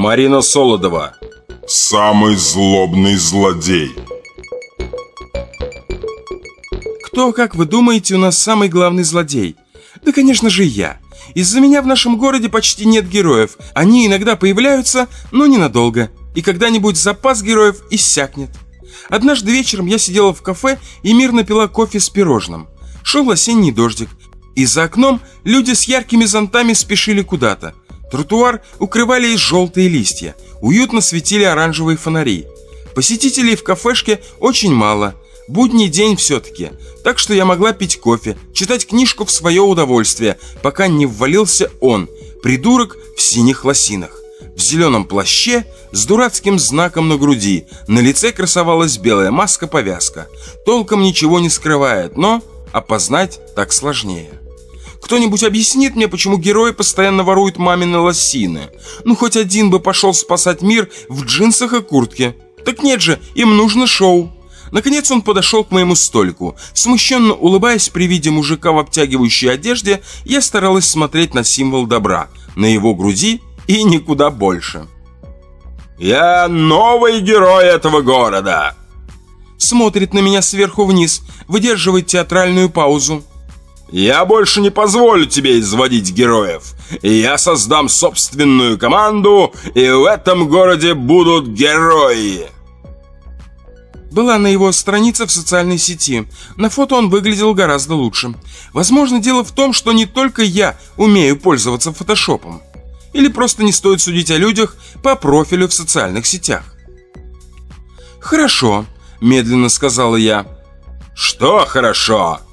Марина Солодова. Самый злобный злодей. Кто, как вы думаете, у нас самый главный злодей? Да, конечно же, я. Из-за меня в нашем городе почти нет героев. Они иногда появляются, но ненадолго. И когда-нибудь запас героев иссякнет. Однажды вечером я сидела в кафе и мирно пила кофе с пирожным. Шел осенний дождик. И за окном люди с яркими зонтами спешили куда-то. Тротуар укрывали желтые листья. Уютно светили оранжевые фонари. Посетителей в кафешке очень мало. Будний день все-таки. Так что я могла пить кофе, читать книжку в свое удовольствие, пока не ввалился он, придурок в синих лосинах. В зеленом плаще, с дурацким знаком на груди, на лице красовалась белая маска-повязка. Толком ничего не скрывает, но опознать так сложнее. Кто-нибудь объяснит мне, почему герои постоянно воруют мамины лосины? Ну, хоть один бы пошел спасать мир в джинсах и куртке. Так нет же, им нужно шоу. Наконец он подошел к моему столику. Смущенно улыбаясь при виде мужика в обтягивающей одежде, я старалась смотреть на символ добра, на его груди и никуда больше. «Я новый герой этого города!» Смотрит на меня сверху вниз, выдерживает театральную паузу. «Я больше не позволю тебе изводить героев. Я создам собственную команду, и в этом городе будут герои!» Была на его странице в социальной сети. На фото он выглядел гораздо лучше. Возможно, дело в том, что не только я умею пользоваться фотошопом. Или просто не стоит судить о людях по профилю в социальных сетях. «Хорошо», – медленно сказала я. «Что хорошо?» –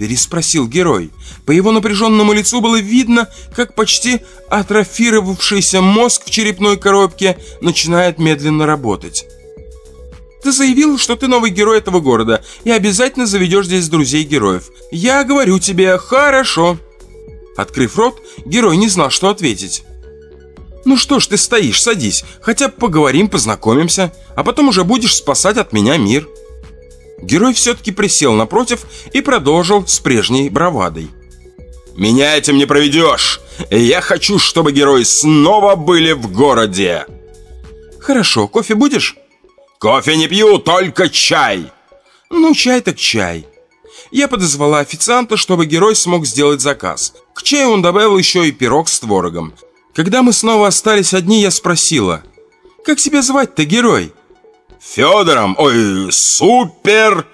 переспросил герой. По его напряженному лицу было видно, как почти атрофировавшийся мозг в черепной коробке начинает медленно работать. Ты заявил, что ты новый герой этого города и обязательно заведешь здесь друзей героев. Я говорю тебе, хорошо. Открыв рот, герой не знал, что ответить. Ну что ж ты стоишь, садись, хотя поговорим, познакомимся, а потом уже будешь спасать от меня мир. Герой все-таки присел напротив и продолжил с прежней бравадой. Меня этим не проведешь. Я хочу, чтобы герои снова были в городе. Хорошо, кофе будешь? Кофе не пью, только чай. Ну, чай так чай. Я подозвала официанта, чтобы герой смог сделать заказ. К чаю он добавил еще и пирог с творогом. Когда мы снова остались одни, я спросила. «Как тебя звать-то, герой?» «Федором! Ой, супер!»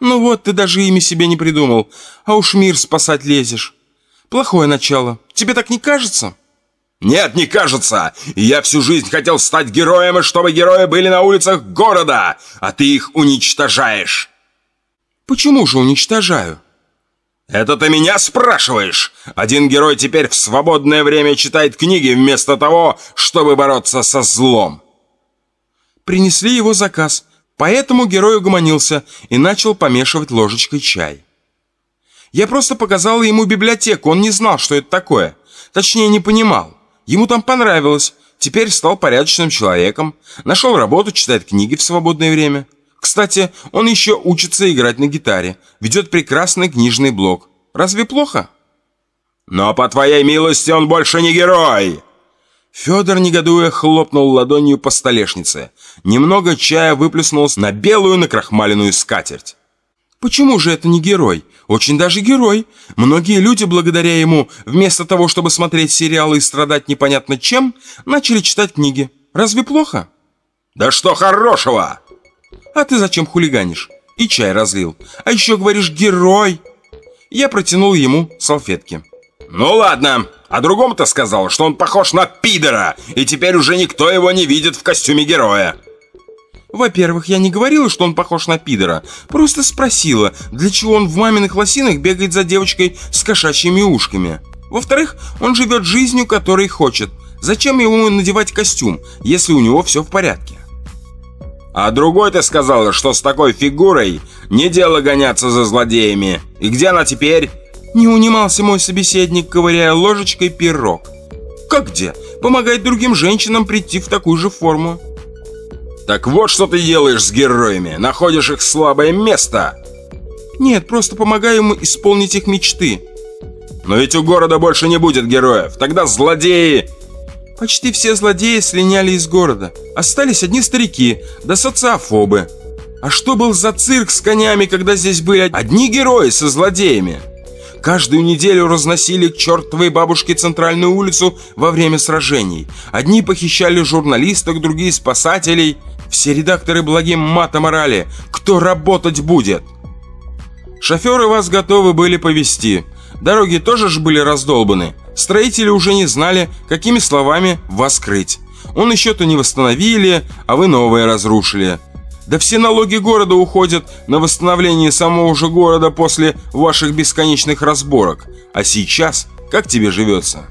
«Ну вот, ты даже имя себе не придумал, а уж мир спасать лезешь. Плохое начало. Тебе так не кажется?» Нет, не кажется. Я всю жизнь хотел стать героем, и чтобы герои были на улицах города, а ты их уничтожаешь. Почему же уничтожаю? Это ты меня спрашиваешь? Один герой теперь в свободное время читает книги вместо того, чтобы бороться со злом. Принесли его заказ, поэтому герой угомонился и начал помешивать ложечкой чай. Я просто показала ему библиотеку, он не знал, что это такое. Точнее, не понимал. Ему там понравилось. Теперь стал порядочным человеком. Нашел работу, читает книги в свободное время. Кстати, он еще учится играть на гитаре. Ведет прекрасный книжный блог. Разве плохо? Но по твоей милости он больше не герой. Федор, негодуя, хлопнул ладонью по столешнице. Немного чая выплеснулось на белую накрахмаленную скатерть. Почему же это не герой? Очень даже герой. Многие люди, благодаря ему, вместо того, чтобы смотреть сериалы и страдать непонятно чем, начали читать книги. Разве плохо? Да что хорошего? А ты зачем хулиганишь? И чай разлил. А еще говоришь «герой». Я протянул ему салфетки. Ну ладно, а другому-то сказал, что он похож на пидора, и теперь уже никто его не видит в костюме героя. Во-первых, я не говорила, что он похож на пидора. Просто спросила, для чего он в маминых лосинах бегает за девочкой с кошачьими ушками. Во-вторых, он живет жизнью, которой хочет. Зачем ему надевать костюм, если у него все в порядке? А другой ты сказала, что с такой фигурой не дело гоняться за злодеями. И где она теперь? Не унимался мой собеседник, ковыряя ложечкой пирог. Как где? Помогает другим женщинам прийти в такую же форму. Так вот, что ты делаешь с героями. Находишь их слабое место. Нет, просто помогаю ему исполнить их мечты. Но ведь у города больше не будет героев. Тогда злодеи... Почти все злодеи слиняли из города. Остались одни старики, да социофобы. А что был за цирк с конями, когда здесь были одни герои со злодеями? Каждую неделю разносили к чертовой бабушке центральную улицу во время сражений. Одни похищали журналисток, другие спасателей. Все редакторы благим матом орали. Кто работать будет? Шоферы вас готовы были повезти. Дороги тоже же были раздолбаны. Строители уже не знали, какими словами вас крыть. Он еще-то не восстановили, а вы новое разрушили. Да все налоги города уходят на восстановление самого же города после ваших бесконечных разборок. А сейчас как тебе живется?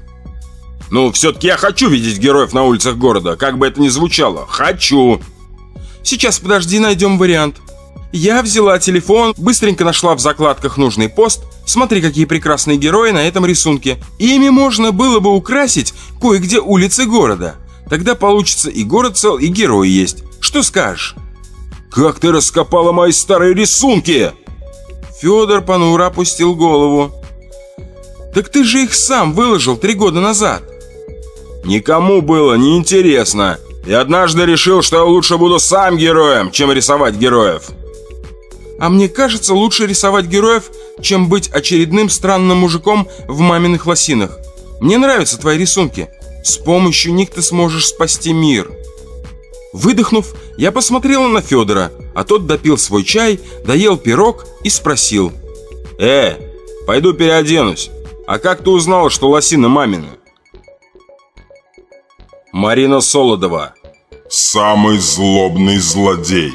Ну, все-таки я хочу видеть героев на улицах города, как бы это ни звучало. Хочу. Сейчас, подожди, найдем вариант. Я взяла телефон, быстренько нашла в закладках нужный пост. Смотри, какие прекрасные герои на этом рисунке. Ими можно было бы украсить кое-где улицы города. Тогда получится и город цел, и герои есть. Что скажешь? «Как ты раскопала мои старые рисунки?» Федор понуро опустил голову. «Так ты же их сам выложил три года назад!» «Никому было неинтересно. И однажды решил, что я лучше буду сам героем, чем рисовать героев». «А мне кажется, лучше рисовать героев, чем быть очередным странным мужиком в маминых лосинах. Мне нравятся твои рисунки. С помощью них ты сможешь спасти мир». Выдохнув, я посмотрела на Федора, а тот допил свой чай, доел пирог и спросил. «Э, пойду переоденусь. А как ты узнала, что лосина мамина?» Марина Солодова Самый злобный злодей